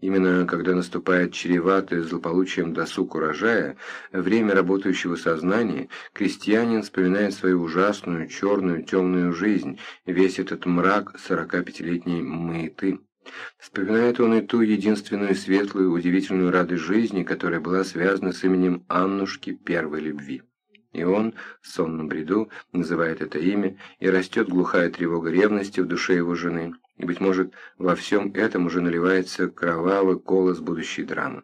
Именно когда наступает чреватый злополучием досуг урожая, время работающего сознания, крестьянин вспоминает свою ужасную, черную, темную жизнь, весь этот мрак 45-летней маяты. Вспоминает он и ту единственную светлую, удивительную радость жизни, которая была связана с именем Аннушки первой любви. И он, в сонном бреду, называет это имя, и растет глухая тревога ревности в душе его жены, и, быть может, во всем этом уже наливается кровавый колос будущей драмы.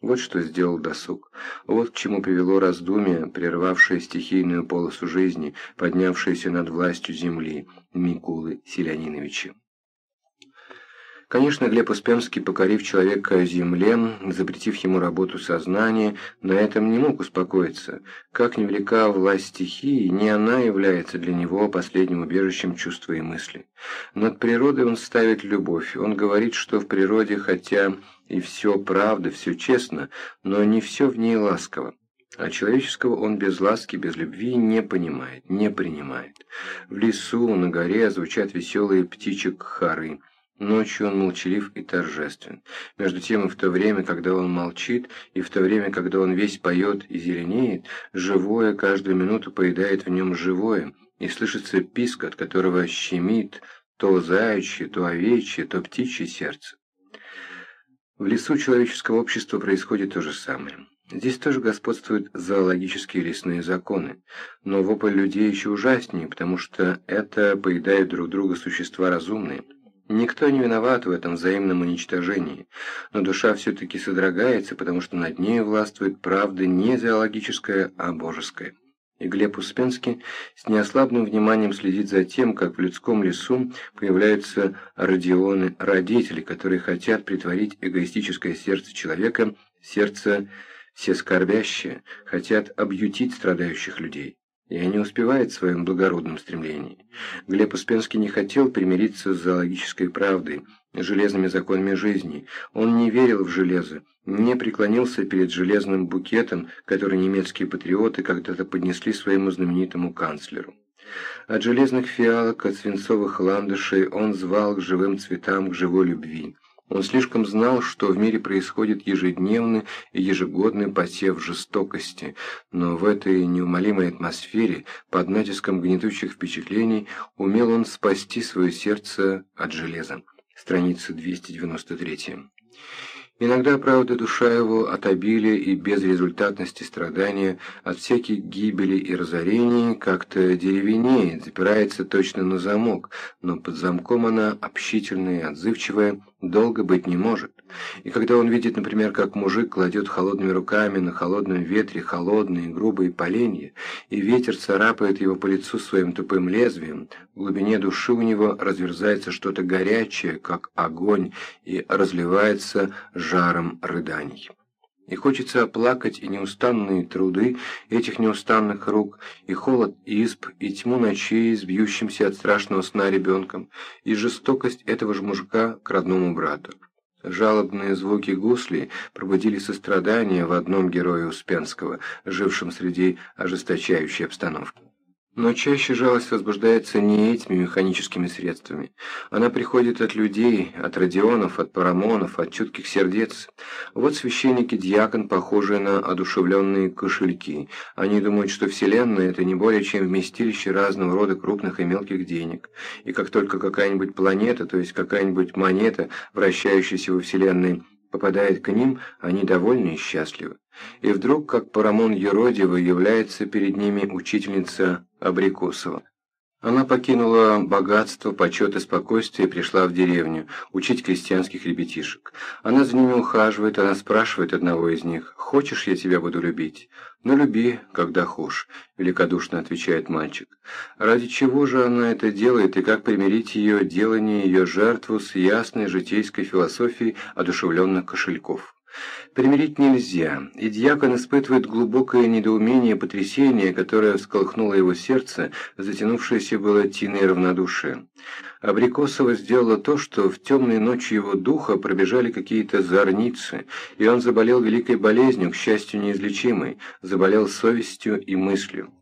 Вот что сделал досуг. Вот к чему привело раздумие, прервавшее стихийную полосу жизни, поднявшееся над властью земли Микулы Селяниновича. Конечно, Глеб Успенский, покорив человека земле, запретив ему работу сознания, на этом не мог успокоиться. Как невелика власть стихии, не она является для него последним убежищем чувства и мысли. Над природой он ставит любовь. Он говорит, что в природе, хотя и все правда, все честно, но не все в ней ласково. А человеческого он без ласки, без любви не понимает, не принимает. В лесу, на горе звучат веселые птичек хоры. Ночью он молчалив и торжествен. Между тем и в то время, когда он молчит, и в то время, когда он весь поет и зеленеет, живое каждую минуту поедает в нем живое, и слышится писк, от которого щемит то заячье, то овечье, то птичье сердце. В лесу человеческого общества происходит то же самое. Здесь тоже господствуют зоологические лесные законы, но вопль людей еще ужаснее, потому что это поедают друг друга существа разумные – Никто не виноват в этом взаимном уничтожении, но душа все-таки содрогается, потому что над ней властвует правда не зоологическая, а божеская. И Глеб Успенский с неослабным вниманием следит за тем, как в людском лесу появляются родионы, родители, которые хотят притворить эгоистическое сердце человека сердце всескорбящее, хотят объютить страдающих людей и не успевает в своем благородном стремлении. Глеб Успенский не хотел примириться с зоологической правдой, железными законами жизни. Он не верил в железо, не преклонился перед железным букетом, который немецкие патриоты когда-то поднесли своему знаменитому канцлеру. От железных фиалок, от свинцовых ландышей он звал к живым цветам, к живой любви. Он слишком знал, что в мире происходит ежедневный и ежегодный посев жестокости, но в этой неумолимой атмосфере, под натиском гнетущих впечатлений, умел он спасти свое сердце от железа. Страница 293. Иногда, правда, душа его от обилия и безрезультатности страдания, от всяких гибели и разорений, как-то деревенеет, запирается точно на замок, но под замком она общительная и отзывчивая, долго быть не может. И когда он видит, например, как мужик кладет холодными руками на холодном ветре холодные грубые поленья, и ветер царапает его по лицу своим тупым лезвием, в глубине души у него разверзается что-то горячее, как огонь, и разливается жаром рыданий. И хочется оплакать и неустанные труды этих неустанных рук, и холод изб, и тьму ночей с бьющимся от страшного сна ребенком, и жестокость этого же мужика к родному брату. Жалобные звуки гусли пробудили сострадание в одном герое Успенского, жившем среди ожесточающей обстановки. Но чаще жалость возбуждается не этими механическими средствами. Она приходит от людей, от радионов, от парамонов, от чутких сердец. Вот священники-диакон, похожие на одушевленные кошельки. Они думают, что Вселенная – это не более чем вместилище разного рода крупных и мелких денег. И как только какая-нибудь планета, то есть какая-нибудь монета, вращающаяся во Вселенной, попадает к ним, они довольны и счастливы. И вдруг, как Парамон Еродьева, является перед ними учительница Абрикосова. Она покинула богатство, почет и спокойствие и пришла в деревню учить крестьянских ребятишек. Она за ними ухаживает, она спрашивает одного из них, «Хочешь, я тебя буду любить?» «Ну, люби, когда хошь», — великодушно отвечает мальчик. Ради чего же она это делает и как примирить ее делание, ее жертву с ясной житейской философией одушевленных кошельков? Примирить нельзя, и дьякон испытывает глубокое недоумение и потрясение, которое всколыхнуло его сердце, затянувшееся было тиной равнодушия. Абрикосова сделала то, что в темной ночи его духа пробежали какие-то зорницы, и он заболел великой болезнью, к счастью неизлечимой, заболел совестью и мыслью.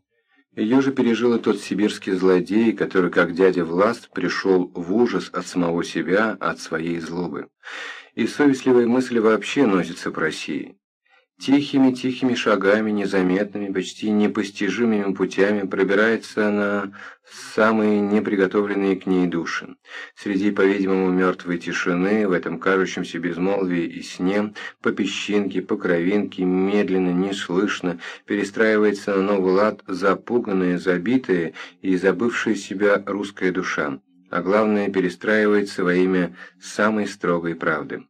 Ее же пережил и тот сибирский злодей, который, как дядя Власт, пришел в ужас от самого себя, от своей злобы. и совестливые мысли вообще носятся по России. Тихими-тихими шагами, незаметными, почти непостижимыми путями пробирается она в самые неприготовленные к ней души. Среди, по-видимому, мертвой тишины, в этом кажущемся безмолвии и сне, по песчинке, по кровинке, медленно, неслышно, перестраивается на новый лад запуганная, забитая и забывшая себя русская душа, а главное, перестраивается во имя самой строгой правды.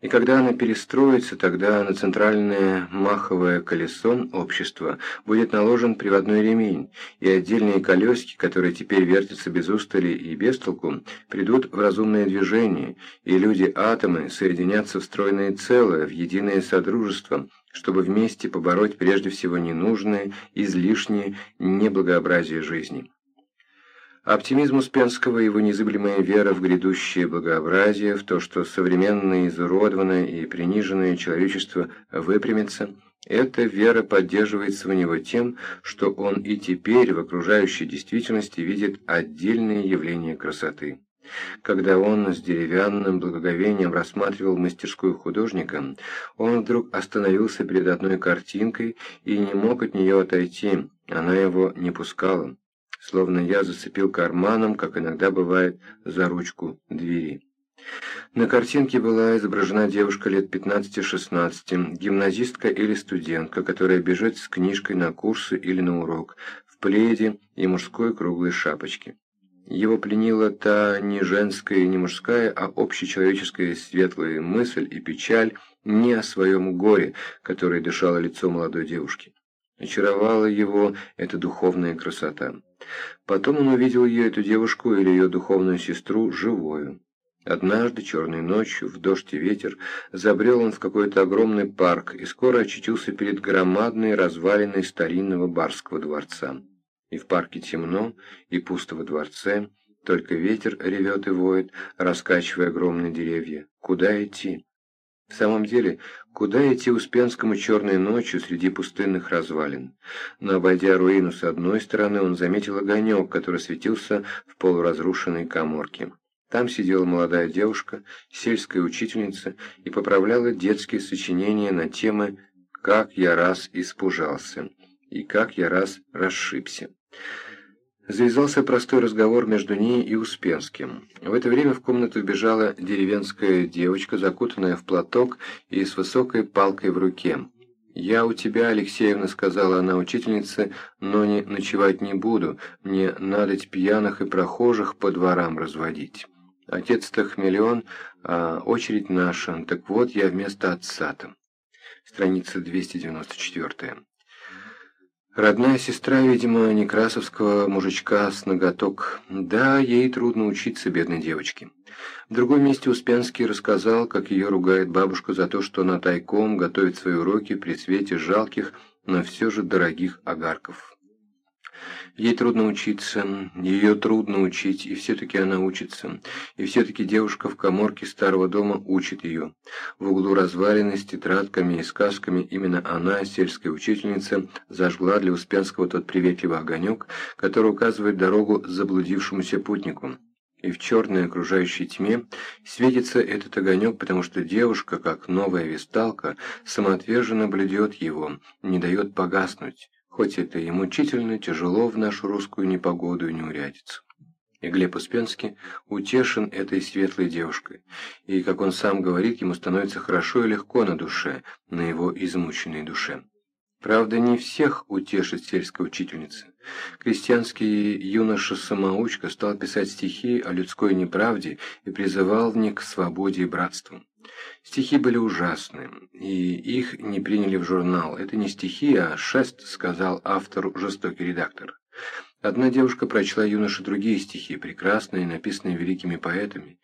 И когда она перестроится, тогда на центральное маховое колесо общества будет наложен приводной ремень, и отдельные колесики, которые теперь вертятся без устали и без толку, придут в разумное движение, и люди-атомы соединятся в стройное целое, в единое содружество, чтобы вместе побороть прежде всего ненужное, излишнее неблагообразие жизни. Оптимизм Успенского и его незыблемая вера в грядущее благообразие, в то, что современное, изуродованное и приниженное человечество выпрямится, эта вера поддерживается у него тем, что он и теперь в окружающей действительности видит отдельные явления красоты. Когда он с деревянным благоговением рассматривал мастерскую художника, он вдруг остановился перед одной картинкой и не мог от нее отойти, она его не пускала словно я зацепил карманом, как иногда бывает, за ручку двери. На картинке была изображена девушка лет 15-16, гимназистка или студентка, которая бежит с книжкой на курсы или на урок, в пледе и мужской круглой шапочке. Его пленила та не женская и не мужская, а общечеловеческая светлая мысль и печаль не о своем горе, которое дышало лицо молодой девушки. Очаровала его эта духовная красота. Потом он увидел ее, эту девушку или ее духовную сестру, живую. Однажды, черной ночью, в дождь и ветер, забрел он в какой-то огромный парк и скоро очутился перед громадной развалиной старинного барского дворца. И в парке темно, и пусто во дворце, только ветер ревет и воет, раскачивая огромные деревья. Куда идти? В самом деле, куда идти Успенскому черной ночью среди пустынных развалин? Но обойдя руину с одной стороны, он заметил огонек, который светился в полуразрушенной коморке. Там сидела молодая девушка, сельская учительница, и поправляла детские сочинения на темы «Как я раз испужался» и «Как я раз расшибся». Завязался простой разговор между ней и Успенским. В это время в комнату вбежала деревенская девочка, закутанная в платок и с высокой палкой в руке. «Я у тебя, Алексеевна», — сказала она учительнице, — «но не ночевать не буду, мне надоть пьяных и прохожих по дворам разводить. Отец-то хмелен, а очередь наша, так вот я вместо отца-то». Страница 294. Родная сестра, видимо, некрасовского мужичка с ноготок. Да, ей трудно учиться, бедной девочке. В другом месте Успенский рассказал, как ее ругает бабушка за то, что она тайком готовит свои уроки при свете жалких, но все же дорогих огарков. Ей трудно учиться, ее трудно учить, и все-таки она учится. И все-таки девушка в коморке старого дома учит ее. В углу развалины с тетрадками и сказками именно она, сельская учительница, зажгла для Успенского тот приветливый огонек, который указывает дорогу заблудившемуся путнику. И в черной окружающей тьме светится этот огонек, потому что девушка, как новая висталка, самоотверженно блюдет его, не дает погаснуть хоть это и мучительно, тяжело в нашу русскую непогоду и неурядицу. И Глеб Успенский утешен этой светлой девушкой, и, как он сам говорит, ему становится хорошо и легко на душе, на его измученной душе. Правда, не всех утешит сельская учительница. Крестьянский юноша-самоучка стал писать стихи о людской неправде и призывал в них к свободе и братству. Стихи были ужасны, и их не приняли в журнал. Это не стихи, а шест, сказал автор, жестокий редактор. Одна девушка прочла юноше другие стихи, прекрасные, написанные великими поэтами.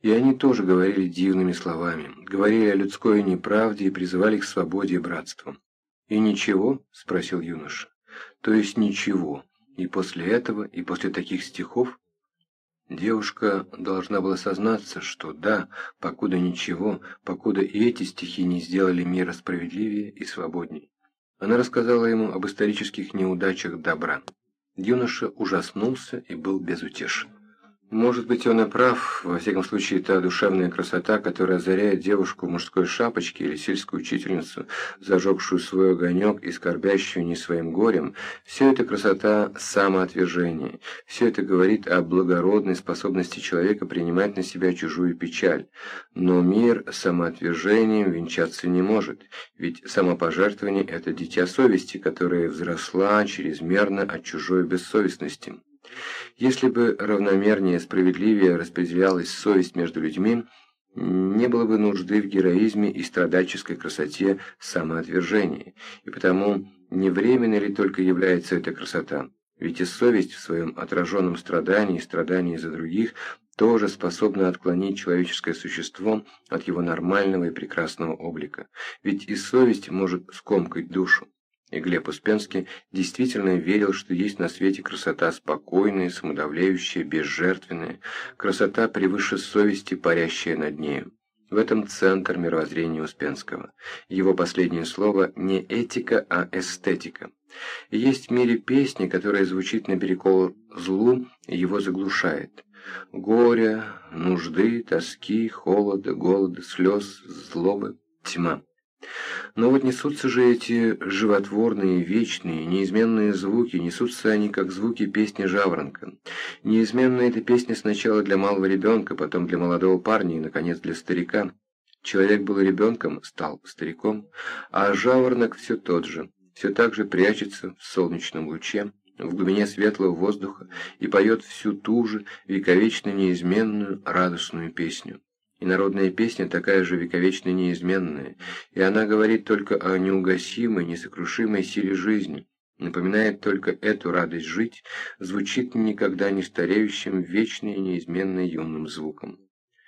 И они тоже говорили дивными словами, говорили о людской неправде и призывали к свободе и братству. «И ничего?» – спросил юноша. «То есть ничего. И после этого, и после таких стихов?» Девушка должна была сознаться, что да, покуда ничего, покуда и эти стихи не сделали мира справедливее и свободней. Она рассказала ему об исторических неудачах добра. Юноша ужаснулся и был безутешен. Может быть, он и прав, во всяком случае, та душевная красота, которая озаряет девушку в мужской шапочке или сельскую учительницу, зажегшую свой огонек и скорбящую не своим горем, все это красота самоотвержения, все это говорит о благородной способности человека принимать на себя чужую печаль. Но мир самоотвержением венчаться не может, ведь самопожертвование – это дитя совести, которая взросла чрезмерно от чужой бессовестности. Если бы равномернее справедливее распределялась совесть между людьми, не было бы нужды в героизме и страдальческой красоте самоотвержения, и потому не временно ли только является эта красота, ведь и совесть в своем отраженном страдании страдании за других тоже способна отклонить человеческое существо от его нормального и прекрасного облика, ведь и совесть может скомкать душу. И Глеб Успенский действительно верил, что есть на свете красота спокойная, самодавляющая, безжертвенная, красота превыше совести, парящая над нею. В этом центр мировоззрения Успенского. Его последнее слово не этика, а эстетика. есть в мире песни, которая звучит наперекор злу и его заглушает. Горя, нужды, тоски, холода, голода, слез, злобы, тьма. Но вот несутся же эти животворные, вечные, неизменные звуки, несутся они, как звуки песни жаворонка. Неизменна эта песня сначала для малого ребенка, потом для молодого парня и, наконец, для старика. Человек был ребенком, стал стариком, а жаворонок все тот же, все так же прячется в солнечном луче, в глубине светлого воздуха и поет всю ту же вековечно неизменную радостную песню. И народная песня такая же вековечно неизменная, и она говорит только о неугасимой, несокрушимой силе жизни, напоминает только эту радость жить, звучит никогда не стареющим, вечной и неизменной юным звуком.